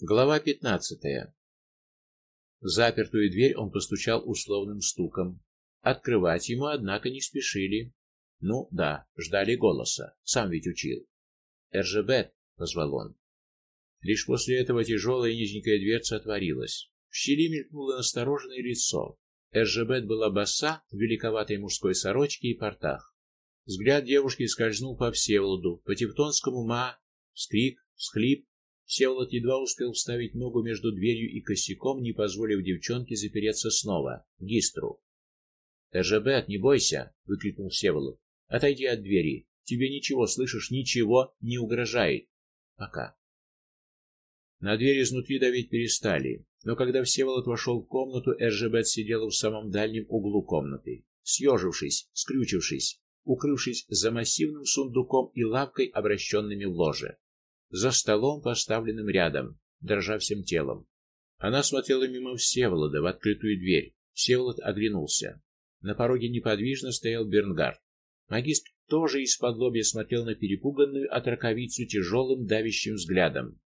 Глава пятнадцатая. В запертую дверь он постучал условным стуком. Открывать ему, однако, не спешили. Ну, да, ждали голоса. Сам ведь учил. "Эржебет", позвал он. Лишь после этого тяжелая низенькая дверца отворилась. В щели мелькнуло настороженное лицо. Эржебет была боса в великоватой мужской сорочке и портах. Взгляд девушки скользнул по Всеволоду, по тевтонскому ма, вскрик, всхлип, Всеволод едва успел вставить ногу между дверью и косяком, не позволив девчонке запереться снова. Гистру. "Эржебет, не бойся", выкрикнул Всеволод. "Отойди от двери. Тебе ничего, слышишь, ничего не угрожает. Пока". На дверь изнутри давить перестали, но когда Всеволод вошел в комнату, Эржебет сидела в самом дальнем углу комнаты, съежившись, скрючившись, укрывшись за массивным сундуком и лавкой, обращенными в ложе за столом, поставленным рядом, дрожа всем телом. Она смотрела мимо Всеволода в открытую дверь. Всеволод оглянулся. На пороге неподвижно стоял Бернгард. Магистр тоже из-под лобья смотрел на перепуганную отраковицу тяжелым давящим взглядом.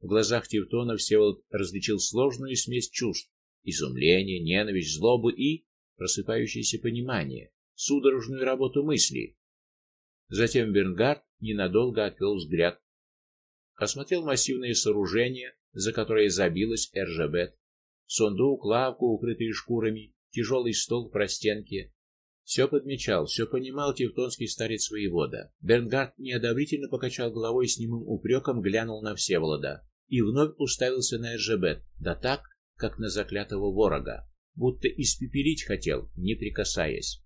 В глазах Тевтона Всеволод различил сложную смесь чувств: изумление, ненависть, злобу и просыпающееся понимание, судорожную работу мысли. Затем Бернгард ненадолго отвел взгляд осмотрел массивные сооружения, за которые забилась РЖБ. Сундук, лавку, укрытые шкурами, тяжелый стол в простенке. Все подмечал, все понимал тевтонский старец воевода. Бернгард неодобрительно покачал головой с немым упреком глянул на Всеволода и вновь уставился на РЖБ, да так, как на заклятого ворога, будто испепелить хотел, не прикасаясь.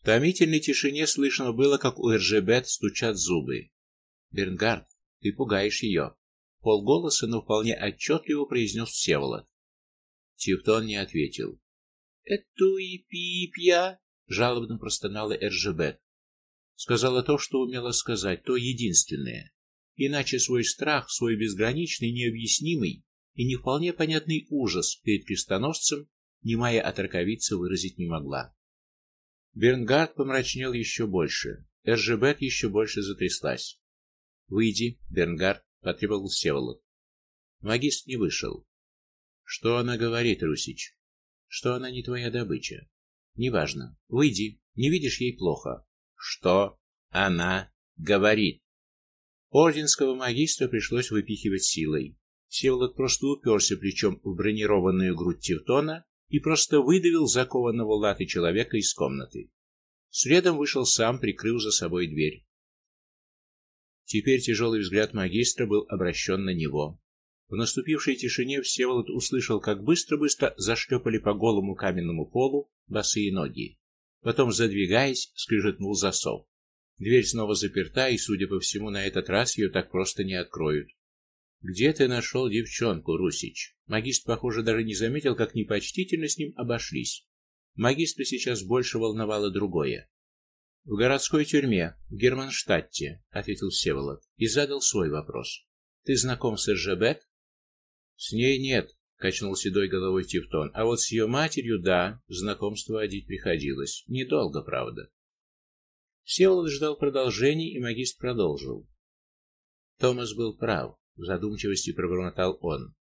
В томительной тишине слышно было, как у РЖБ стучат зубы. Бернгард ты пугаешь ее!» Полголоса, но вполне отчетливо произнес Всеволод. Тевтон не ответил. "Эту и пипья", жалобно простонала Эржебет. Сказала то, что умела сказать, то единственное. Иначе свой страх, свой безграничный, необъяснимый и не вполне понятный ужас перед крестоносцем немая отраковица выразить не могла. Бернгард помрачнел еще больше. Эржебет еще больше затряслась. Выйди, Бернгард, потребовал Всеволод. Магист не вышел. Что она говорит, Русич? Что она не твоя добыча? Неважно. Выйди. Не видишь ей плохо. Что она говорит? Орденского магистра пришлось выпихивать силой. Всеволод просто уперся плечом в бронированную грудь Тевтона и просто выдавил закованного латы человека из комнаты. Следом вышел сам, прикрыв за собой дверь. Теперь тяжелый взгляд магистра был обращен на него. В наступившей тишине Всеволод услышал, как быстро-быстро зашлепали по голому каменному полу босые ноги. Потом, задвигаясь, скрежетнул засов. Дверь снова заперта, и, судя по всему, на этот раз ее так просто не откроют. Где ты нашел девчонку, Русич? Магистр, похоже, даже не заметил, как непочтительно с ним обошлись. Магистра сейчас больше волновало другое. В городской тюрьме, в Германштадте, ответил Всеволод и задал свой вопрос. Ты знаком с Эржебет? С ней нет, качнул седой головой Тевтон. А вот с ее матерью, да, знакомство водить приходилось, недолго, правда. Всеволод ждал продолжения, и магист продолжил. Томас был прав, в задумчивости пробормотал он.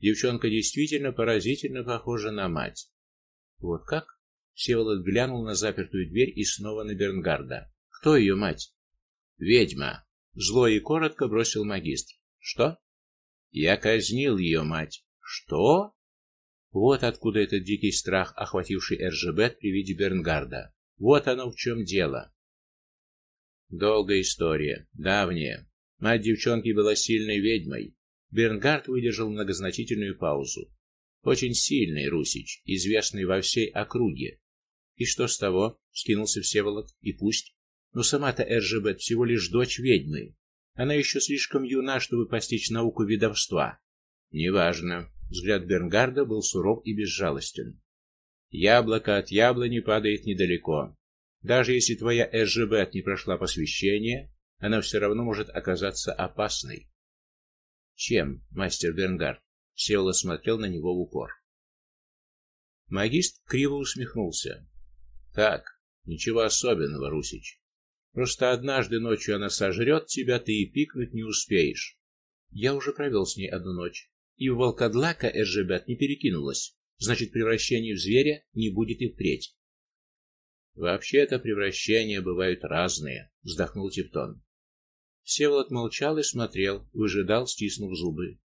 Девчонка действительно поразительно похожа на мать. Вот как? Всеволод глянул на запертую дверь и снова на Бернгарда. Кто ее мать? Ведьма, зло и коротко бросил магистр. Что? Я казнил ее мать. Что? Вот откуда этот дикий страх, охвативший Эржебет при виде Бернгарда. Вот оно в чем дело. Долгая история, давняя. Мать девчонки была сильной ведьмой. Бернгард выдержал многозначительную паузу. Очень сильный русич, известный во всей округе. И что с того? скинулся Всеволод. И пусть. Но сама-то Эржебет всего лишь дочь ведьмы. Она еще слишком юна, чтобы постичь науку ведовства. Неважно. Взгляд Бернгарда был суров и безжалостен. Яблоко от яблони падает недалеко. Даже если твоя Эржебет не прошла посвящение, она все равно может оказаться опасной. Чем, мастер Бернгард? Всеволод смотрел на него в упор. Магист криво усмехнулся. Так, ничего особенного, Русич. Просто однажды ночью она сожрет тебя, ты и пикнуть не успеешь. Я уже провел с ней одну ночь, и в волкодлака Эржебет не перекинулась. Значит, превращение в зверя не будет и впредь. Вообще-то превращения бывают разные, вздохнул Тевтон. Всеволод молчал и смотрел, выжидал, стиснув зубы.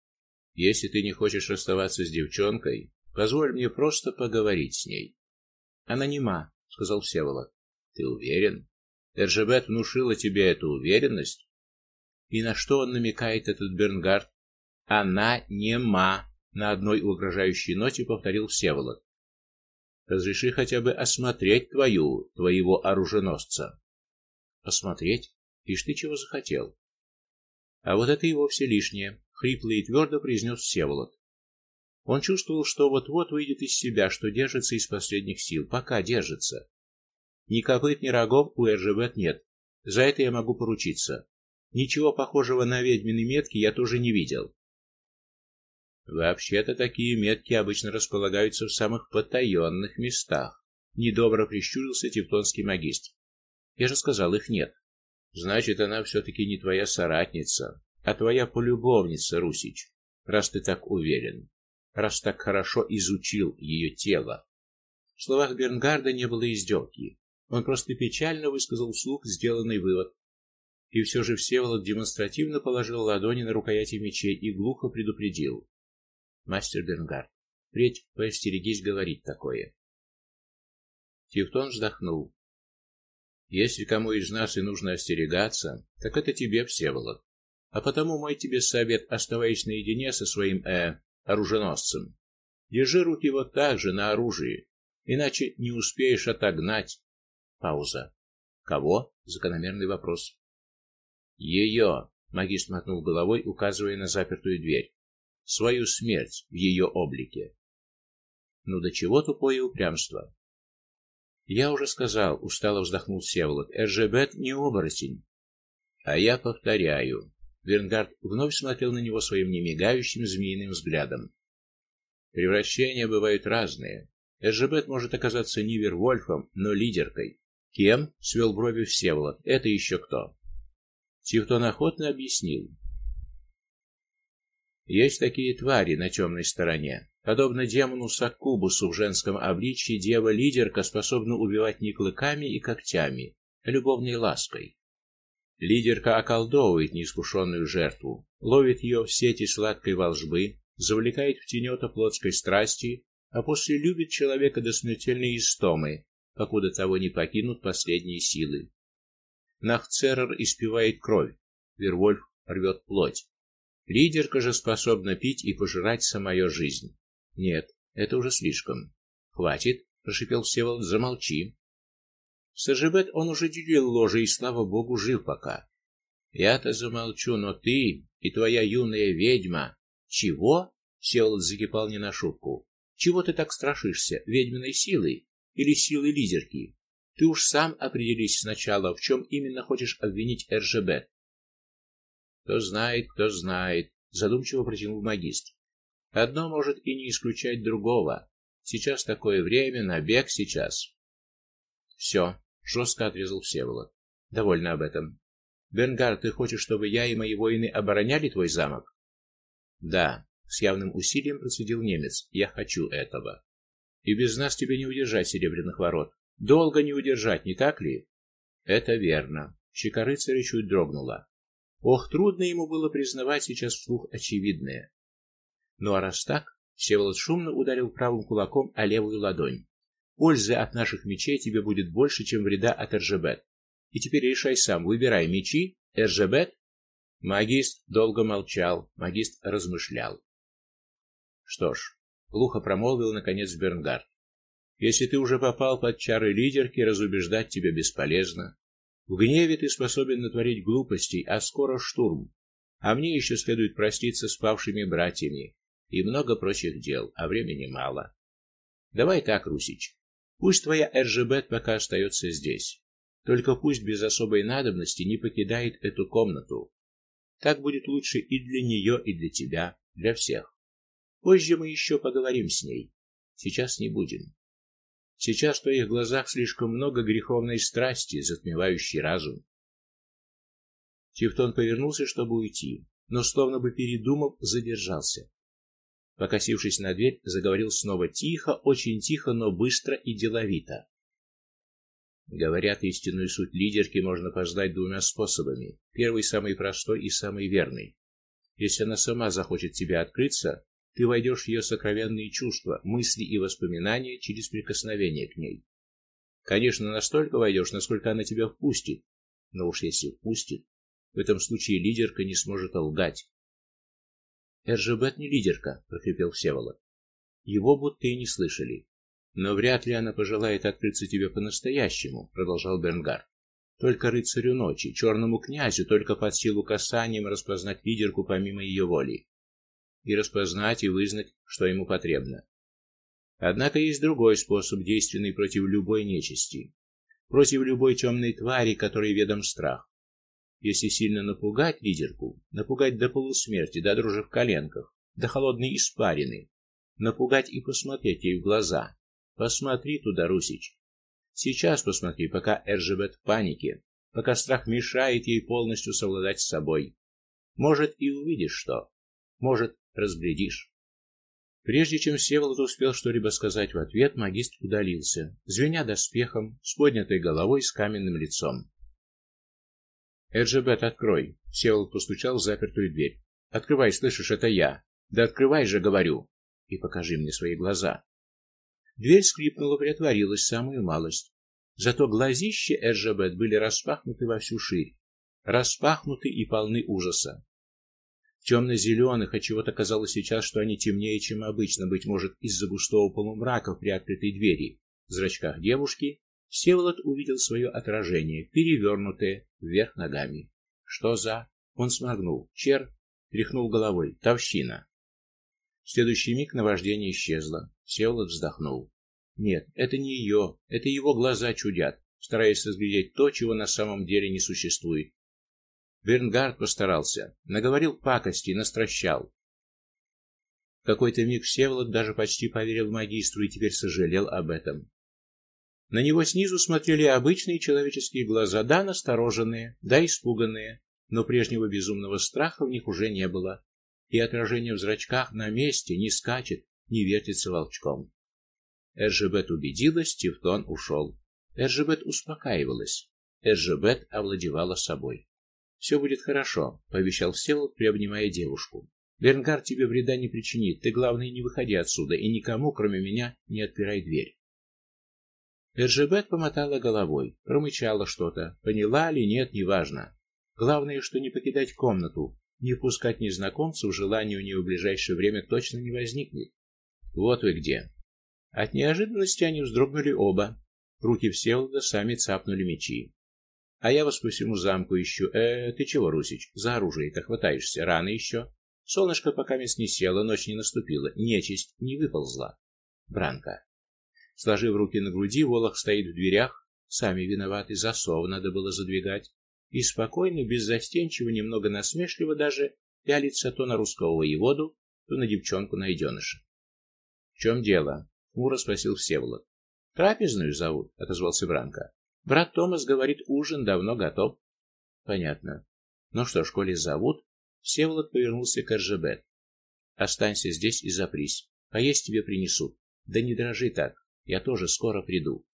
Если ты не хочешь расставаться с девчонкой, позволь мне просто поговорить с ней. Она нема, сказал Всеволод. Ты уверен? Эржебет внушила тебе эту уверенность? И на что он намекает этот Бернгард? Она нема, на одной угрожающей ноте повторил Всеволод. Разреши хотя бы осмотреть твою, твоего оруженосца. Осмотреть? Ишь ты чего захотел? А вот это и вовсе лишнее, хрипло и твердо произнес Всеволод. Он чувствовал, что вот-вот выйдет из себя, что держится из последних сил, пока держится. Ни копыт, ни рогов у Эржебет нет. За это я могу поручиться. Ничего похожего на ведьмины метки я тоже не видел. Вообще-то такие метки обычно располагаются в самых потаенных местах. Недобро прищурился тевтонский магистр. Я же сказал, их нет. Значит, она все таки не твоя соратница, а твоя полюбовница, Русич. Раз ты так уверен, раз так хорошо изучил ее тело. В словах Бернгарда не было издевки. Он просто печально высказал вслух сделанный вывод. И все же Всеволод демонстративно положил ладони на рукояти мечей и глухо предупредил: "Мастер Бернгард, впредь поостерегись говорить такое". Тевтон вздохнул. Если кому из нас и нужно остерегаться, так это тебе, Всеволод. А потому мой тебе совет: оставайся наедине со своим э оруженосцем. Держи руки вот так же на оружии, иначе не успеешь отогнать. Пауза. Кого? Закономерный вопрос. Ее. магистр мотнул головой, указывая на запертую дверь. Свою смерть в ее облике. Ну до чего тупое упрямство. Я уже сказал, устало вздохнул Севолод. Эржебет не оборотень. А я повторяю. Вернгард вновь смотрел на него своим немигающим змеиным взглядом. Превращения бывают разные. Эржебет может оказаться не Вервольфом, но лидеркой. Кем? свел брови Всеволод. Это еще кто? Тевтон охотно объяснил. Есть такие твари на темной стороне. Подобно демону Саккубусу в женском обличье, дева-лидерка способна убивать не клыками и когтями, а любовной лаской. Лидерка околдовывает неискушенную жертву, ловит ее в сети сладкой волжбы, завлекает в тенета плотской страсти, а после любит человека до смертельной истомы, покуда того не покинут последние силы. Нахцерер испивает кровь, Вервольф рвет плоть. Лидерка же способна пить и пожирать самую жизнь. Нет, это уже слишком. Хватит, прошипел Всеволод, замолчи. Сажебет он уже делил ложе и слава богу жив пока. Я-то замолчу, но ты и твоя юная ведьма. Чего? Всеволод закипал не на шутку. Чего ты так страшишься? Ведьминой силы или силы лидерки? Ты уж сам определись сначала, в чем именно хочешь обвинить Эржебет. Кто знает, кто знает, задумчиво протянул магистр. Одно может и не исключать другого. Сейчас такое время, набег сейчас. «Все», — жестко отрезал Всеволод. Довольно об этом. Бенгар, ты хочешь, чтобы я и мои воины обороняли твой замок? Да, с явным усилием процедил немец. Я хочу этого. И без нас тебе не удержать серебряных ворот. Долго не удержать, не так ли? Это верно. Щека рыцаря чуть дрогнула. Ох, трудно ему было признавать сейчас вслух очевидное. Ну а раз так, Всеволод шумно ударил правым кулаком о левую ладонь. Пользы от наших мечей тебе будет больше, чем вреда от Эржебет. И теперь решай сам, выбирай мечи, Эржебет. Магист долго молчал, магист размышлял. Что ж, глухо промолвил наконец Бернгард. Если ты уже попал под чары лидерки, разубеждать тебя бесполезно. В гневе ты способен натворить глупостей, а скоро штурм. А мне еще следует проститься с павшими братьями и много прочих дел, а времени мало. Давай так, Русич. Пусть твоя РЖБ пока остается здесь. Только пусть без особой надобности не покидает эту комнату. Так будет лучше и для нее, и для тебя, для всех. Позже мы еще поговорим с ней. Сейчас не будем. Сейчас в твоих глазах слишком много греховной страсти, затмевающей разум. Тевтон повернулся, чтобы уйти. но словно бы передумав, задержался. Покосившись на дверь, заговорил снова тихо, очень тихо, но быстро и деловито. Говорят, истинную суть лидерки можно познать двумя способами. Первый самый простой и самый верный. Если она сама захочет тебе открыться, ты войдешь в ее сокровенные чувства, мысли и воспоминания через прикосновение к ней. Конечно, настолько войдешь, насколько она тебя впустит. Но уж если впустит, в этом случае лидерка не сможет лгать. Эржебет не лидерка, прохрипел Всеволод. Его будто и не слышали. Но вряд ли она пожелает открыться тебе по-настоящему, продолжал Бернгард. Только рыцарю ночи, черному князю, только под силу касанием распознать лидерку помимо ее воли. И распознать и вызнать, что ему потребно. Однако есть другой способ, действенный против любой нечисти, против любой темной твари, которой ведом страх. Если сильно напугать лидерку, напугать до полусмерти, до дрожи в коленках, до холодной испарины, напугать и посмотреть ей в глаза. Посмотри туда, Русич. Сейчас посмотри, пока Эржебет в панике, пока страх мешает ей полностью совладать с собой. Может, и увидишь что. Может, разглядишь. Прежде чем Всеволод успел что-либо сказать в ответ, магистр удалился, звеня доспехом, с поднятой головой, с каменным лицом. Эржебет, открой. Севол постучал в запертую дверь. Открывай, слышишь, это я. Да открывай же, говорю. И покажи мне свои глаза. Дверь скрипнула, приотворилась самую малость. Зато глазища Эржебет были распахнуты во всю ширь, распахнуты и полны ужаса. Темно-зеленых, от чего-то казалось сейчас, что они темнее, чем обычно, быть может, из-за густого полумрака в приоткрытой двери. В зрачках девушки Всеволод увидел свое отражение, перевернутое вверх ногами. Что за? Он сморгнул. Чер тряхнул головой. Тавщина. В следующий миг наваждение исчезло. Всеволод вздохнул. Нет, это не ее, это его глаза чудят, стараясь разглядеть то, чего на самом деле не существует. Бернгард постарался, наговорил пакости, настращал. В какой-то миг Всеволод даже почти поверил магистру и теперь сожалел об этом. На него снизу смотрели обычные человеческие глаза, да настороженные, да испуганные, но прежнего безумного страха в них уже не было, и отражение в зрачках на месте не скачет, не вертится волчком. Эржебет убедилась, Тевтон ушел. Эржебет успокаивалась. Эржебет овладевала собой. «Все будет хорошо, пообещал Всеволод, приобнимая девушку. Бернгард тебе вреда не причинит. Ты главное не выходи отсюда и никому, кроме меня, не отпирай дверь. Эржебет помотала головой, промычала что-то, поняла ли нет, неважно. Главное, что не покидать комнату, не впускать незнакомцев, желания у нее в ближайшее время точно не возникнет. Вот вы где. От неожиданности они вздрогнули оба. Руки Всеволода сами цапнули мечи. А я вас по всему замку ищу. Э, ты чего, Русич, за оружие-то хватаешься? Рано еще. Солнышко пока мест не село, ночь не наступила, нечисть не выползла. Бранка. Сложив руки на груди, Волох стоит в дверях, сами виноваты, засов надо было задвигать, и спокойно, беззастенчиво, немного насмешливо даже пялится то на русского воеводу, то на девчонку найденыша. В чем дело? хмуро спросил Всеволод. Трапезную зовут, отозвался Бранко. Брат Томас говорит, ужин давно готов. Понятно. Ну что ж, коли зовут, Всеволод повернулся к Эржебет. Останься здесь и запрись. а есть тебе принесут. Да не дрожи так. Я тоже скоро приду.